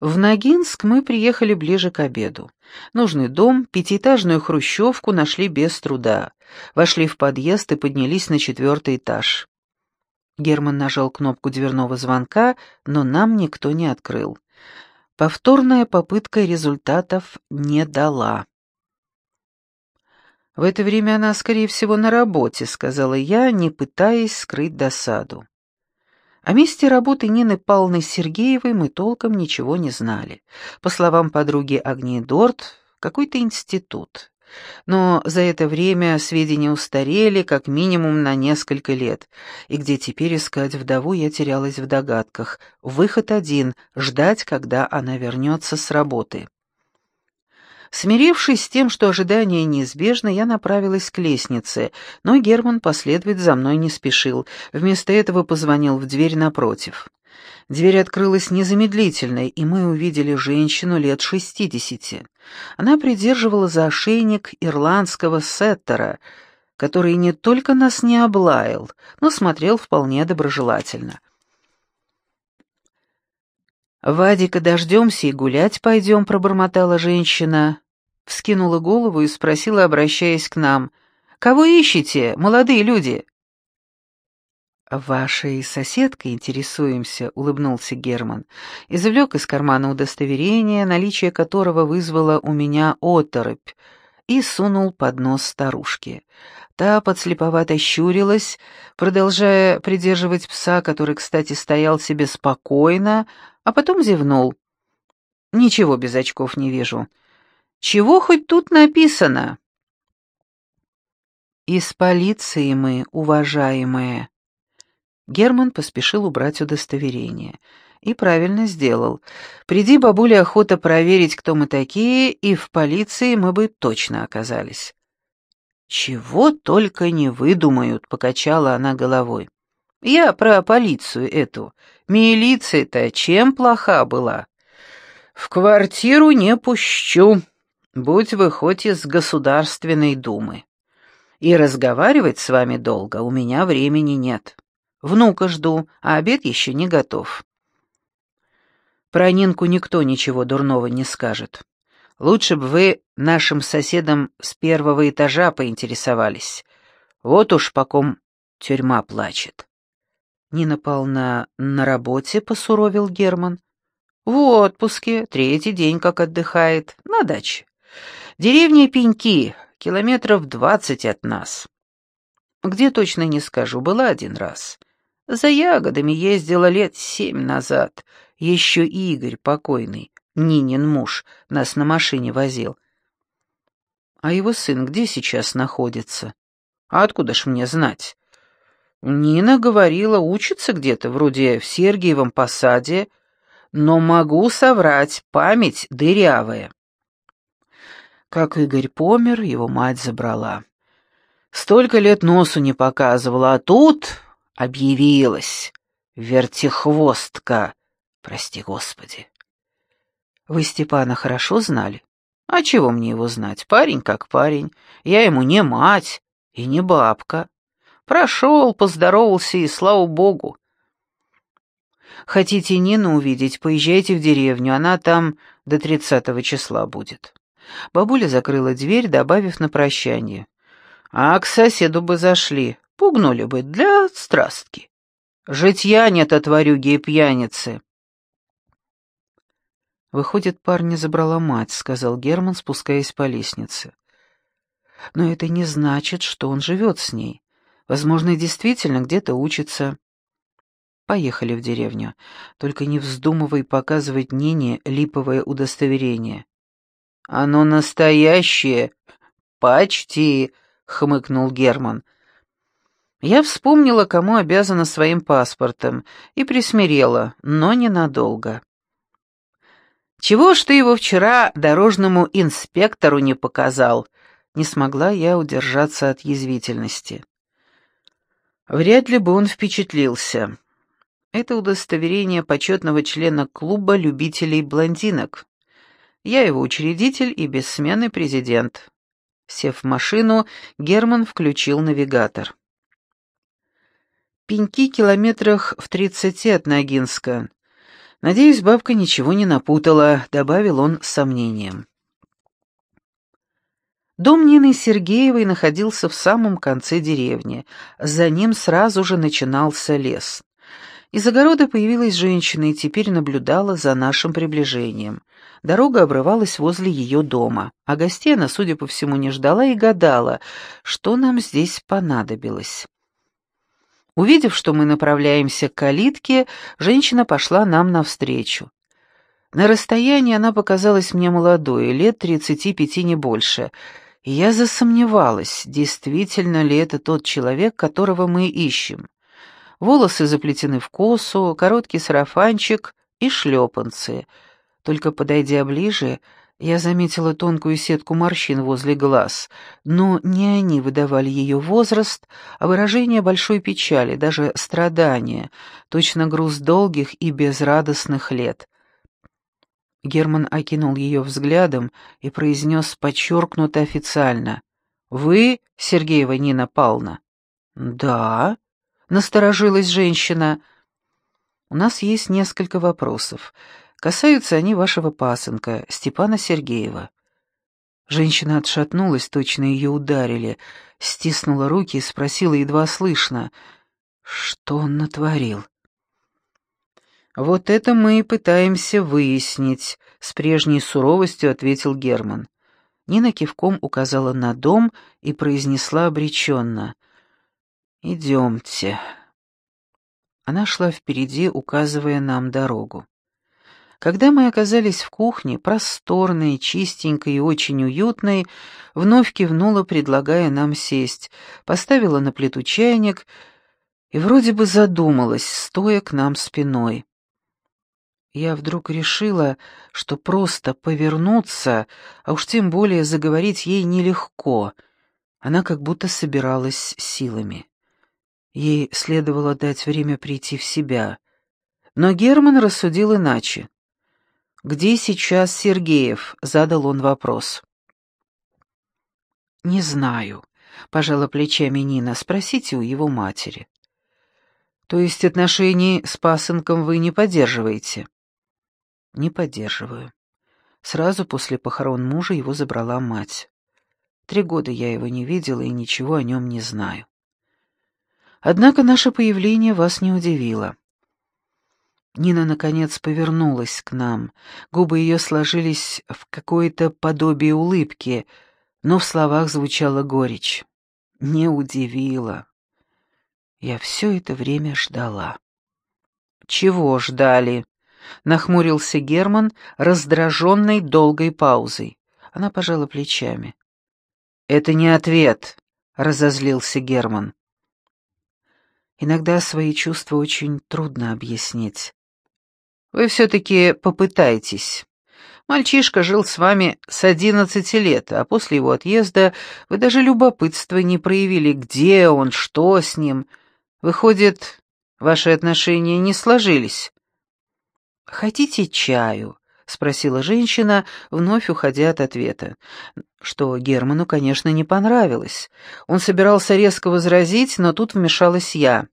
В Ногинск мы приехали ближе к обеду. Нужный дом, пятиэтажную хрущевку нашли без труда. Вошли в подъезд и поднялись на четвертый этаж. Герман нажал кнопку дверного звонка, но нам никто не открыл. Повторная попытка результатов не дала. «В это время она, скорее всего, на работе», — сказала я, не пытаясь скрыть досаду. О месте работы Нины Павловны Сергеевой мы толком ничего не знали. По словам подруги Агнии Дорт, какой-то институт. Но за это время сведения устарели как минимум на несколько лет, и где теперь искать вдову я терялась в догадках. Выход один — ждать, когда она вернется с работы. Смирившись с тем, что ожидание неизбежно, я направилась к лестнице, но Герман последовать за мной не спешил, вместо этого позвонил в дверь напротив. Дверь открылась незамедлительно, и мы увидели женщину лет шестидесяти. Она придерживала за ошейник ирландского сеттера, который не только нас не облаял, но смотрел вполне доброжелательно. «Вадика дождемся и гулять пойдем», — пробормотала женщина. Вскинула голову и спросила, обращаясь к нам. «Кого ищете, молодые люди?» «Вашей соседкой интересуемся», — улыбнулся Герман. Извлек из кармана удостоверение, наличие которого вызвало у меня оторопь, и сунул под нос старушке. Та подслеповато щурилась, продолжая придерживать пса, который, кстати, стоял себе спокойно, а потом зевнул. «Ничего без очков не вижу. Чего хоть тут написано?» «Из полиции мы, уважаемые», Герман поспешил убрать удостоверение. И правильно сделал. Приди, бабуля, охота проверить, кто мы такие, и в полиции мы бы точно оказались. «Чего только не выдумают», — покачала она головой. «Я про полицию эту. Милиция-то чем плоха была? В квартиру не пущу, будь вы хоть из Государственной Думы. И разговаривать с вами долго у меня времени нет». Внука жду, а обед еще не готов. Про Нинку никто ничего дурного не скажет. Лучше бы вы нашим соседом с первого этажа поинтересовались. Вот уж по ком тюрьма плачет. Нина Павловна на работе, посуровил Герман. В отпуске, третий день как отдыхает, на даче. Деревня Пеньки, километров двадцать от нас. Где точно не скажу, была один раз. За ягодами ездила лет семь назад. Еще Игорь, покойный, Нинин муж, нас на машине возил. А его сын где сейчас находится? А откуда ж мне знать? Нина говорила, учится где-то, вроде в Сергиевом посаде, но могу соврать, память дырявая. Как Игорь помер, его мать забрала. Столько лет носу не показывала, а тут объявилась. Вертихвостка, прости господи. Вы Степана хорошо знали? А чего мне его знать? Парень как парень. Я ему не мать и не бабка. Прошел, поздоровался и слава богу. Хотите Нину увидеть, поезжайте в деревню, она там до тридцатого числа будет. Бабуля закрыла дверь, добавив на прощание. А к соседу бы зашли, Пугнули бы для страстки. Житья нет от варюги и пьяницы. «Выходит, парня забрала мать», — сказал Герман, спускаясь по лестнице. «Но это не значит, что он живет с ней. Возможно, действительно где-то учится». «Поехали в деревню. Только не вздумывай показывать Нине липовое удостоверение». «Оно настоящее. Почти», — хмыкнул Герман. Я вспомнила, кому обязана своим паспортом, и присмирела, но ненадолго. «Чего ж ты его вчера дорожному инспектору не показал?» Не смогла я удержаться от язвительности. Вряд ли бы он впечатлился. Это удостоверение почетного члена клуба любителей блондинок. Я его учредитель и бессменный президент. Сев в машину, Герман включил навигатор. Пеньки километрах в тридцати от Ногинска. «Надеюсь, бабка ничего не напутала», — добавил он с сомнением. Дом Нины Сергеевой находился в самом конце деревни. За ним сразу же начинался лес. Из огорода появилась женщина и теперь наблюдала за нашим приближением. Дорога обрывалась возле ее дома, а гостей она, судя по всему, не ждала и гадала, что нам здесь понадобилось. Увидев, что мы направляемся к калитке, женщина пошла нам навстречу. На расстоянии она показалась мне молодой, лет тридцати пяти не больше — я засомневалась, действительно ли это тот человек, которого мы ищем. Волосы заплетены в косу, короткий сарафанчик и шлепанцы. Только подойдя ближе, я заметила тонкую сетку морщин возле глаз, но не они выдавали ее возраст, а выражение большой печали, даже страдания, точно груз долгих и безрадостных лет. Герман окинул ее взглядом и произнес подчеркнуто официально. «Вы Сергеева Нина Павловна?» «Да», — насторожилась женщина. «У нас есть несколько вопросов. Касаются они вашего пасынка, Степана Сергеева». Женщина отшатнулась, точно ее ударили, стиснула руки и спросила едва слышно, что он натворил. «Вот это мы и пытаемся выяснить», — с прежней суровостью ответил Герман. Нина кивком указала на дом и произнесла обреченно. «Идемте». Она шла впереди, указывая нам дорогу. Когда мы оказались в кухне, просторной, чистенькой и очень уютной, вновь кивнула, предлагая нам сесть, поставила на плиту чайник и вроде бы задумалась, стоя к нам спиной. Я вдруг решила, что просто повернуться, а уж тем более заговорить ей нелегко. Она как будто собиралась силами. Ей следовало дать время прийти в себя. Но Герман рассудил иначе. «Где сейчас Сергеев?» — задал он вопрос. «Не знаю», — пожала плечами Нина. «Спросите у его матери». «То есть отношений с пасынком вы не поддерживаете?» Не поддерживаю. Сразу после похорон мужа его забрала мать. Три года я его не видела и ничего о нем не знаю. Однако наше появление вас не удивило. Нина, наконец, повернулась к нам. Губы ее сложились в какое-то подобие улыбки, но в словах звучала горечь. Не удивило. Я все это время ждала. «Чего ждали?» — нахмурился Герман, раздраженный долгой паузой. Она пожала плечами. «Это не ответ», — разозлился Герман. «Иногда свои чувства очень трудно объяснить. Вы все-таки попытайтесь. Мальчишка жил с вами с одиннадцати лет, а после его отъезда вы даже любопытства не проявили, где он, что с ним. Выходит, ваши отношения не сложились». «Хотите чаю?» — спросила женщина, вновь уходя от ответа. Что Герману, конечно, не понравилось. Он собирался резко возразить, но тут вмешалась я.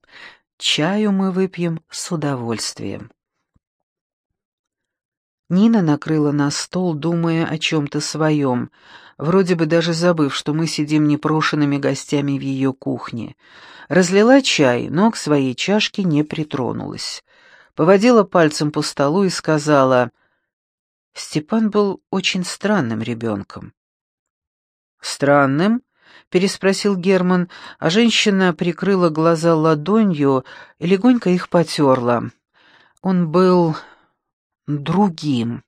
«Чаю мы выпьем с удовольствием». Нина накрыла на стол, думая о чем-то своем, вроде бы даже забыв, что мы сидим непрошенными гостями в ее кухне. Разлила чай, но к своей чашке не притронулась поводила пальцем по столу и сказала, «Степан был очень странным ребенком». «Странным?» — переспросил Герман, а женщина прикрыла глаза ладонью и легонько их потерла. «Он был другим».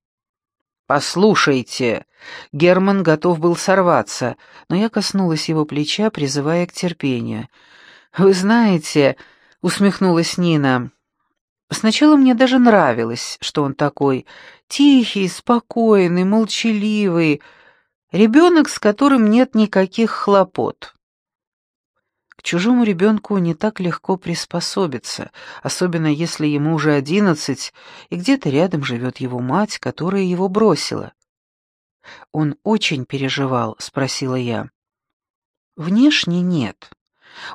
«Послушайте!» Герман готов был сорваться, но я коснулась его плеча, призывая к терпению. «Вы знаете...» — усмехнулась Нина. Сначала мне даже нравилось, что он такой тихий, спокойный, молчаливый, ребенок, с которым нет никаких хлопот. К чужому ребенку не так легко приспособиться, особенно если ему уже одиннадцать, и где-то рядом живет его мать, которая его бросила. «Он очень переживал?» — спросила я. «Внешне нет.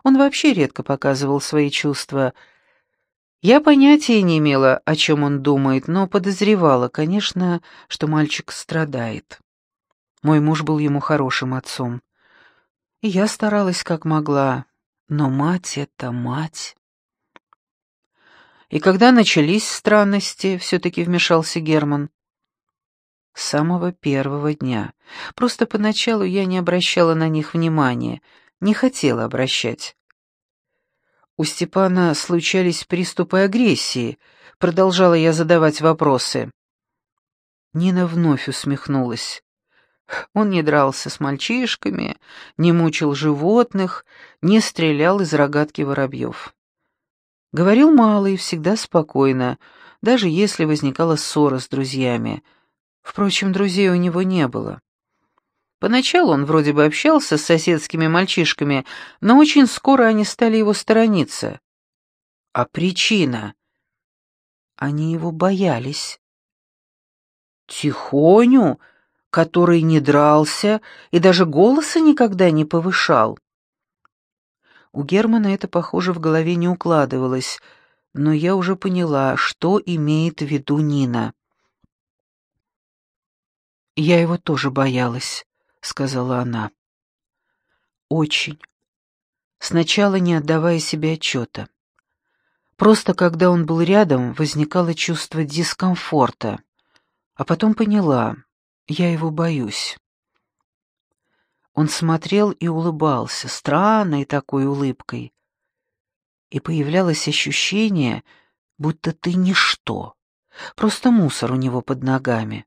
Он вообще редко показывал свои чувства, — Я понятия не имела, о чем он думает, но подозревала, конечно, что мальчик страдает. Мой муж был ему хорошим отцом. И я старалась как могла, но мать — это мать. И когда начались странности, все-таки вмешался Герман. С самого первого дня. Просто поначалу я не обращала на них внимания, не хотела обращать. У Степана случались приступы агрессии, продолжала я задавать вопросы. Нина вновь усмехнулась. Он не дрался с мальчишками, не мучил животных, не стрелял из рогатки воробьев. Говорил мало и всегда спокойно, даже если возникала ссора с друзьями. Впрочем, друзей у него не было. Поначалу он вроде бы общался с соседскими мальчишками, но очень скоро они стали его сторониться. А причина? Они его боялись. Тихоню, который не дрался и даже голоса никогда не повышал. У Германа это, похоже, в голове не укладывалось, но я уже поняла, что имеет в виду Нина. Я его тоже боялась сказала она. Очень. Сначала не отдавая себе отчета. Просто когда он был рядом, возникало чувство дискомфорта. А потом поняла, я его боюсь. Он смотрел и улыбался, странной такой улыбкой. И появлялось ощущение, будто ты ничто, просто мусор у него под ногами.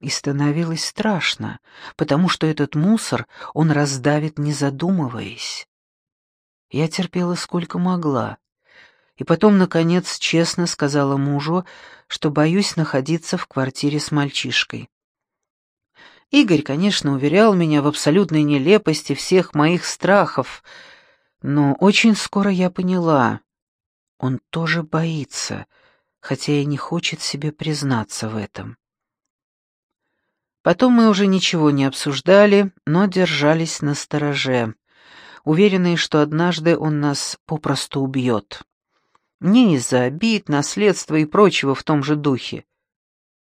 И становилось страшно, потому что этот мусор он раздавит, не задумываясь. Я терпела сколько могла, и потом, наконец, честно сказала мужу, что боюсь находиться в квартире с мальчишкой. Игорь, конечно, уверял меня в абсолютной нелепости всех моих страхов, но очень скоро я поняла, он тоже боится, хотя и не хочет себе признаться в этом. Потом мы уже ничего не обсуждали, но держались на стороже, уверенные, что однажды он нас попросту убьет. Не из-за обид, наследства и прочего в том же духе.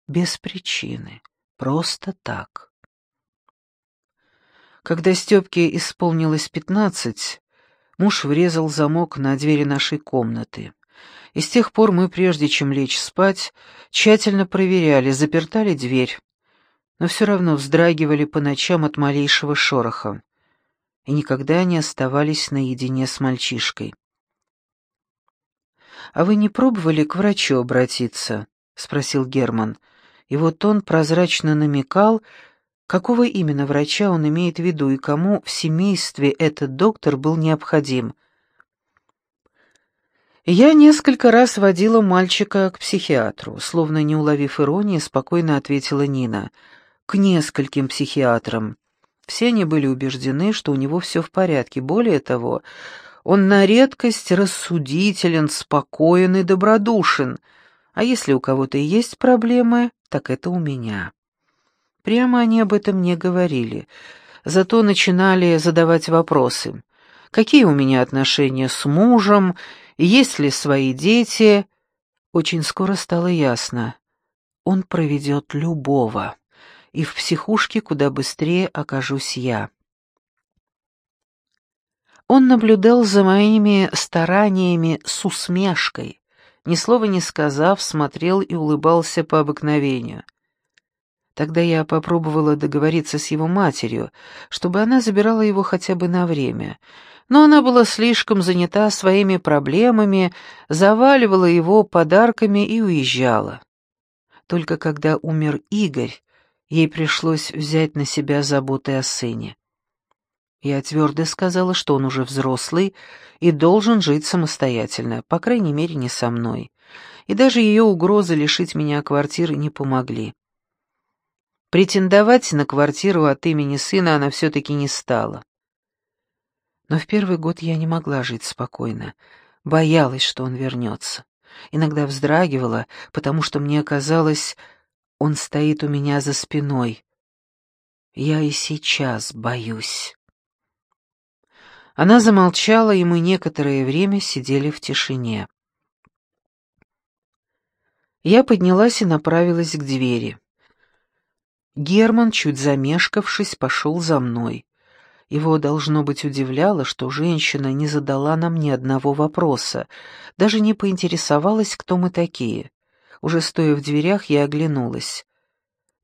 Без причины, просто так. Когда Степке исполнилось пятнадцать, муж врезал замок на двери нашей комнаты. И с тех пор мы, прежде чем лечь спать, тщательно проверяли, заперта ли дверь, но все равно вздрагивали по ночам от малейшего шороха и никогда не оставались наедине с мальчишкой. «А вы не пробовали к врачу обратиться?» — спросил Герман. И вот он прозрачно намекал, какого именно врача он имеет в виду и кому в семействе этот доктор был необходим. Я несколько раз водила мальчика к психиатру, словно не уловив иронии, спокойно ответила Нина — к нескольким психиатрам. Все они были убеждены, что у него все в порядке. Более того, он на редкость рассудителен, спокоен и добродушен. А если у кого-то и есть проблемы, так это у меня. Прямо они об этом не говорили, зато начинали задавать вопросы. Какие у меня отношения с мужем, есть ли свои дети? Очень скоро стало ясно. Он проведет любого и в психушке куда быстрее окажусь я. Он наблюдал за моими стараниями с усмешкой, ни слова не сказав, смотрел и улыбался по обыкновению. Тогда я попробовала договориться с его матерью, чтобы она забирала его хотя бы на время, но она была слишком занята своими проблемами, заваливала его подарками и уезжала. Только когда умер Игорь, Ей пришлось взять на себя заботы о сыне. Я твердо сказала, что он уже взрослый и должен жить самостоятельно, по крайней мере, не со мной. И даже ее угрозы лишить меня квартиры не помогли. Претендовать на квартиру от имени сына она все-таки не стала. Но в первый год я не могла жить спокойно, боялась, что он вернется. Иногда вздрагивала, потому что мне казалось, он стоит у меня за спиной. Я и сейчас боюсь. Она замолчала, и мы некоторое время сидели в тишине. Я поднялась и направилась к двери. Герман, чуть замешкавшись, пошел за мной. Его, должно быть, удивляло, что женщина не задала нам ни одного вопроса, даже не поинтересовалась, кто мы такие. Уже стоя в дверях, я оглянулась.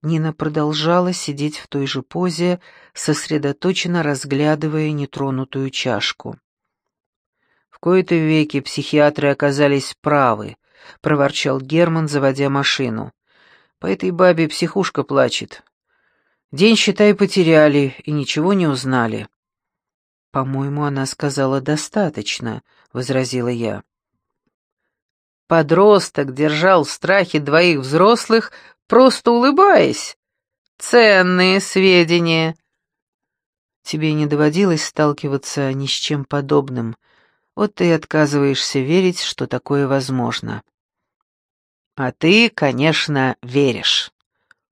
Нина продолжала сидеть в той же позе, сосредоточенно разглядывая нетронутую чашку. «В кои-то веки психиатры оказались правы», — проворчал Герман, заводя машину. «По этой бабе психушка плачет. День, считай, потеряли и ничего не узнали». «По-моему, она сказала достаточно», — возразила я. Подросток держал в страхе двоих взрослых, просто улыбаясь. Ценные сведения. Тебе не доводилось сталкиваться ни с чем подобным. Вот ты отказываешься верить, что такое возможно. А ты, конечно, веришь.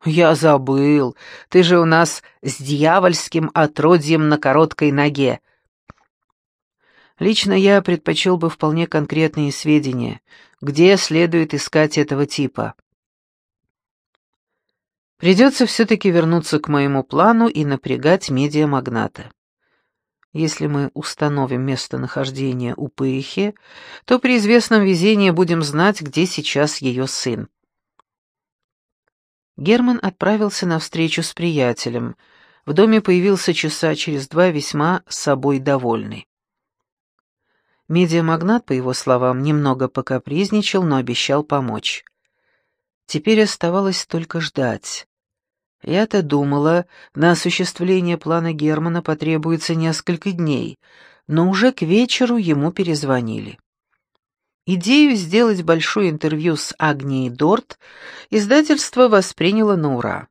«Я забыл. Ты же у нас с дьявольским отродьем на короткой ноге». Лично я предпочел бы вполне конкретные сведения, где следует искать этого типа. Придется все-таки вернуться к моему плану и напрягать медиамагната. Если мы установим местонахождение упырихи, то при известном везении будем знать, где сейчас ее сын. Герман отправился на встречу с приятелем. В доме появился часа через два весьма собой довольный. Медиамагнат, по его словам, немного покапризничал, но обещал помочь. Теперь оставалось только ждать. Я-то думала, на осуществление плана Германа потребуется несколько дней, но уже к вечеру ему перезвонили. Идею сделать большое интервью с Агнией Дорт издательство восприняло на ура.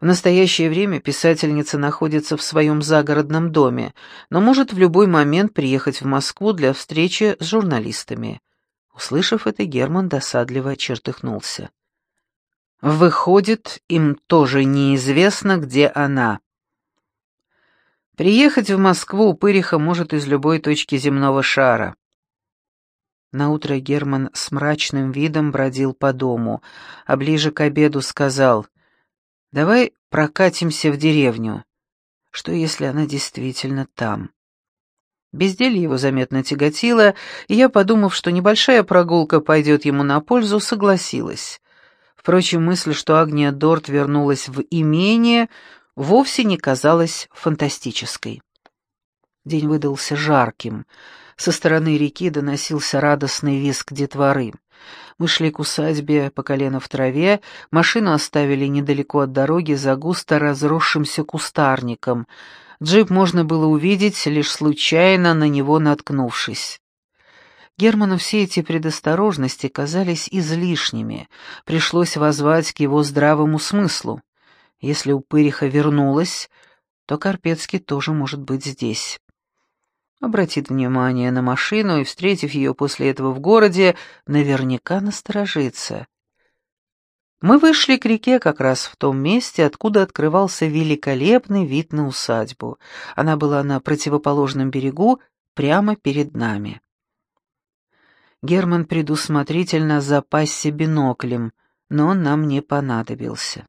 В настоящее время писательница находится в своем загородном доме, но может в любой момент приехать в Москву для встречи с журналистами. Услышав это, Герман досадливо чертыхнулся. Выходит, им тоже неизвестно, где она. Приехать в Москву Пыриха может из любой точки земного шара. Наутро Герман с мрачным видом бродил по дому, а ближе к обеду сказал, «Давай прокатимся в деревню. Что, если она действительно там?» Безделье его заметно тяготило, и я, подумав, что небольшая прогулка пойдет ему на пользу, согласилась. Впрочем, мысль, что Агния Дорт вернулась в имение, вовсе не казалась фантастической. День выдался жарким. Со стороны реки доносился радостный визг детворы. Мы шли к усадьбе по колено в траве, машину оставили недалеко от дороги за густо разросшимся кустарником. Джип можно было увидеть, лишь случайно на него наткнувшись. Герману все эти предосторожности казались излишними, пришлось возвать к его здравому смыслу. Если упыриха вернулась, то Карпецкий тоже может быть здесь обратит внимание на машину и, встретив ее после этого в городе, наверняка насторожится. Мы вышли к реке как раз в том месте, откуда открывался великолепный вид на усадьбу. Она была на противоположном берегу, прямо перед нами. Герман предусмотрительно запасся биноклем, но он нам не понадобился.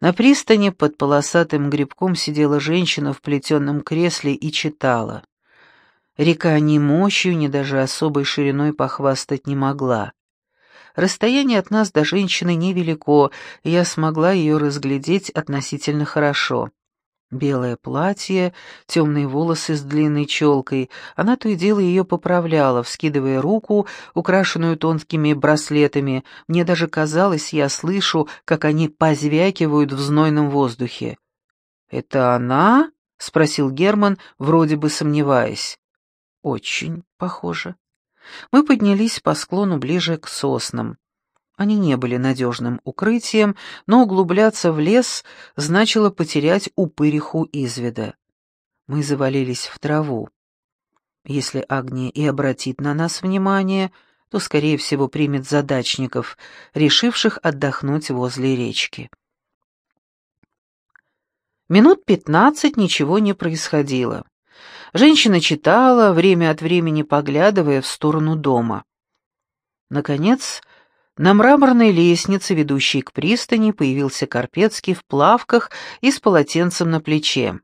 На пристани под полосатым грибком сидела женщина в плетеном кресле и читала. Река ни мощью, ни даже особой шириной похвастать не могла. Расстояние от нас до женщины невелико, и я смогла ее разглядеть относительно хорошо. Белое платье, темные волосы с длинной челкой. Она то и дело ее поправляла, вскидывая руку, украшенную тонкими браслетами. Мне даже казалось, я слышу, как они позвякивают в знойном воздухе. «Это она?» — спросил Герман, вроде бы сомневаясь. Очень похоже. Мы поднялись по склону ближе к соснам. Они не были надежным укрытием, но углубляться в лес значило потерять упыриху из вида. Мы завалились в траву. Если Агния и обратит на нас внимание, то, скорее всего, примет задачников, решивших отдохнуть возле речки. Минут пятнадцать ничего не происходило. Женщина читала, время от времени поглядывая в сторону дома. Наконец, На мраморной лестнице, ведущей к пристани, появился Карпецкий в плавках и с полотенцем на плече.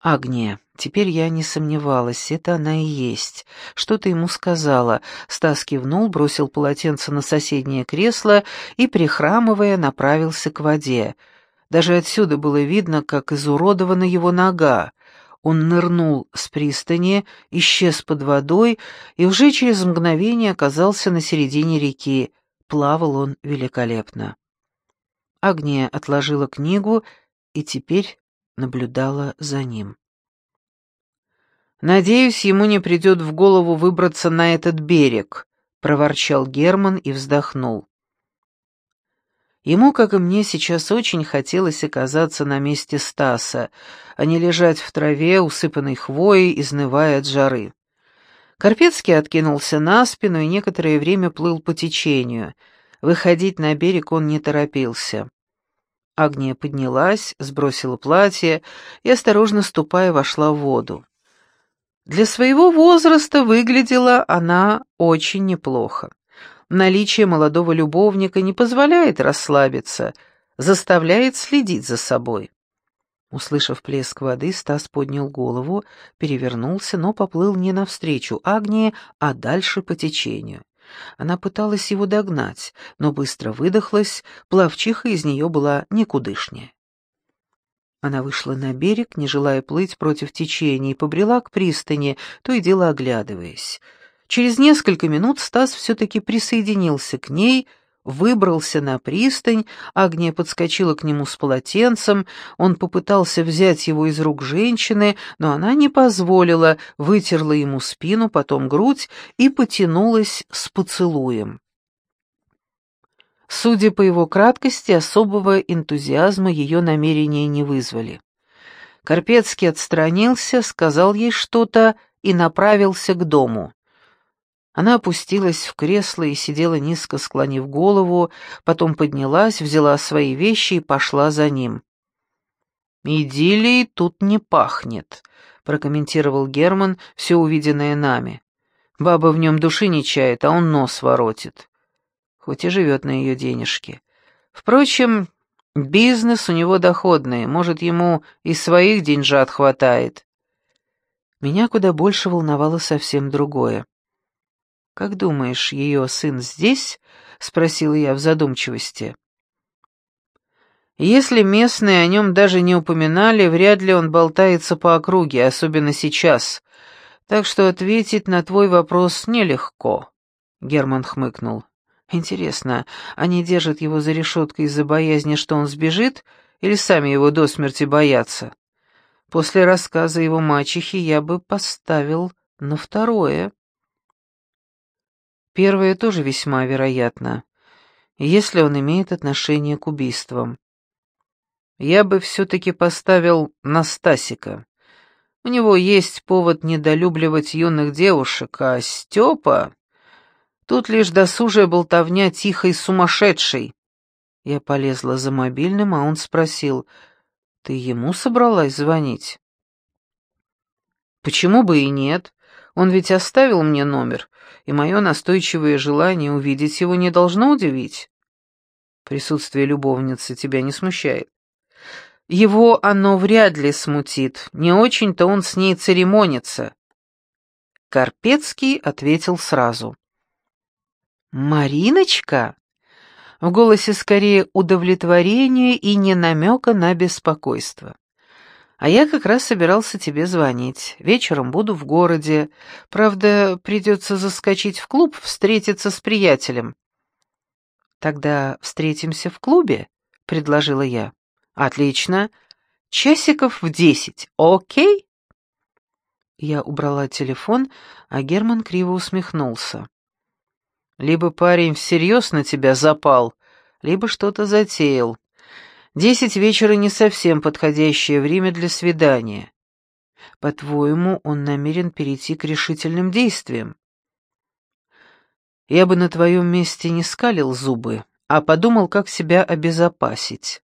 Агния, теперь я не сомневалась, это она и есть. Что ты ему сказала? Стас кивнул, бросил полотенце на соседнее кресло и, прихрамывая, направился к воде. Даже отсюда было видно, как изуродована его нога. Он нырнул с пристани, исчез под водой и уже через мгновение оказался на середине реки. Плавал он великолепно. Агния отложила книгу и теперь наблюдала за ним. «Надеюсь, ему не придет в голову выбраться на этот берег», — проворчал Герман и вздохнул. Ему, как и мне, сейчас очень хотелось оказаться на месте Стаса, а не лежать в траве, усыпанной хвоей, изнывая от жары. Карпецкий откинулся на спину и некоторое время плыл по течению. Выходить на берег он не торопился. Агния поднялась, сбросила платье и, осторожно ступая, вошла в воду. Для своего возраста выглядела она очень неплохо. Наличие молодого любовника не позволяет расслабиться, заставляет следить за собой. Услышав плеск воды, Стас поднял голову, перевернулся, но поплыл не навстречу Агнии, а дальше по течению. Она пыталась его догнать, но быстро выдохлась, плавчиха из нее была никудышнее. Она вышла на берег, не желая плыть против течения, и побрела к пристани, то и дело оглядываясь. Через несколько минут Стас все-таки присоединился к ней, выбрался на пристань, Агния подскочила к нему с полотенцем, он попытался взять его из рук женщины, но она не позволила, вытерла ему спину, потом грудь и потянулась с поцелуем. Судя по его краткости, особого энтузиазма ее намерения не вызвали. Карпецкий отстранился, сказал ей что-то и направился к дому. Она опустилась в кресло и сидела низко склонив голову, потом поднялась, взяла свои вещи и пошла за ним. «Идиллией тут не пахнет», — прокомментировал Герман все увиденное нами. «Баба в нем души не чает, а он нос воротит. Хоть и живет на ее денежки. Впрочем, бизнес у него доходный, может, ему и своих деньжат хватает». Меня куда больше волновало совсем другое. «Как думаешь, ее сын здесь?» — спросила я в задумчивости. «Если местные о нем даже не упоминали, вряд ли он болтается по округе, особенно сейчас. Так что ответить на твой вопрос нелегко», — Герман хмыкнул. «Интересно, они держат его за решеткой из-за боязни, что он сбежит, или сами его до смерти боятся? После рассказа его мачехи я бы поставил на второе». Первое тоже весьма вероятно, если он имеет отношение к убийствам. Я бы все-таки поставил на Стасика. У него есть повод недолюбливать юных девушек, а Степа... Тут лишь досужая болтовня тихой сумасшедшей. Я полезла за мобильным, а он спросил, «Ты ему собралась звонить?» «Почему бы и нет? Он ведь оставил мне номер, и мое настойчивое желание увидеть его не должно удивить. Присутствие любовницы тебя не смущает. Его оно вряд ли смутит, не очень-то он с ней церемонится. Карпецкий ответил сразу. «Мариночка?» В голосе скорее удовлетворение и не намека на беспокойство. А я как раз собирался тебе звонить. Вечером буду в городе. Правда, придется заскочить в клуб, встретиться с приятелем». «Тогда встретимся в клубе?» — предложила я. «Отлично. Часиков в десять. Окей?» Я убрала телефон, а Герман криво усмехнулся. «Либо парень всерьез на тебя запал, либо что-то затеял. Десять вечера не совсем подходящее время для свидания. По-твоему, он намерен перейти к решительным действиям? Я бы на твоем месте не скалил зубы, а подумал, как себя обезопасить.